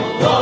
oh.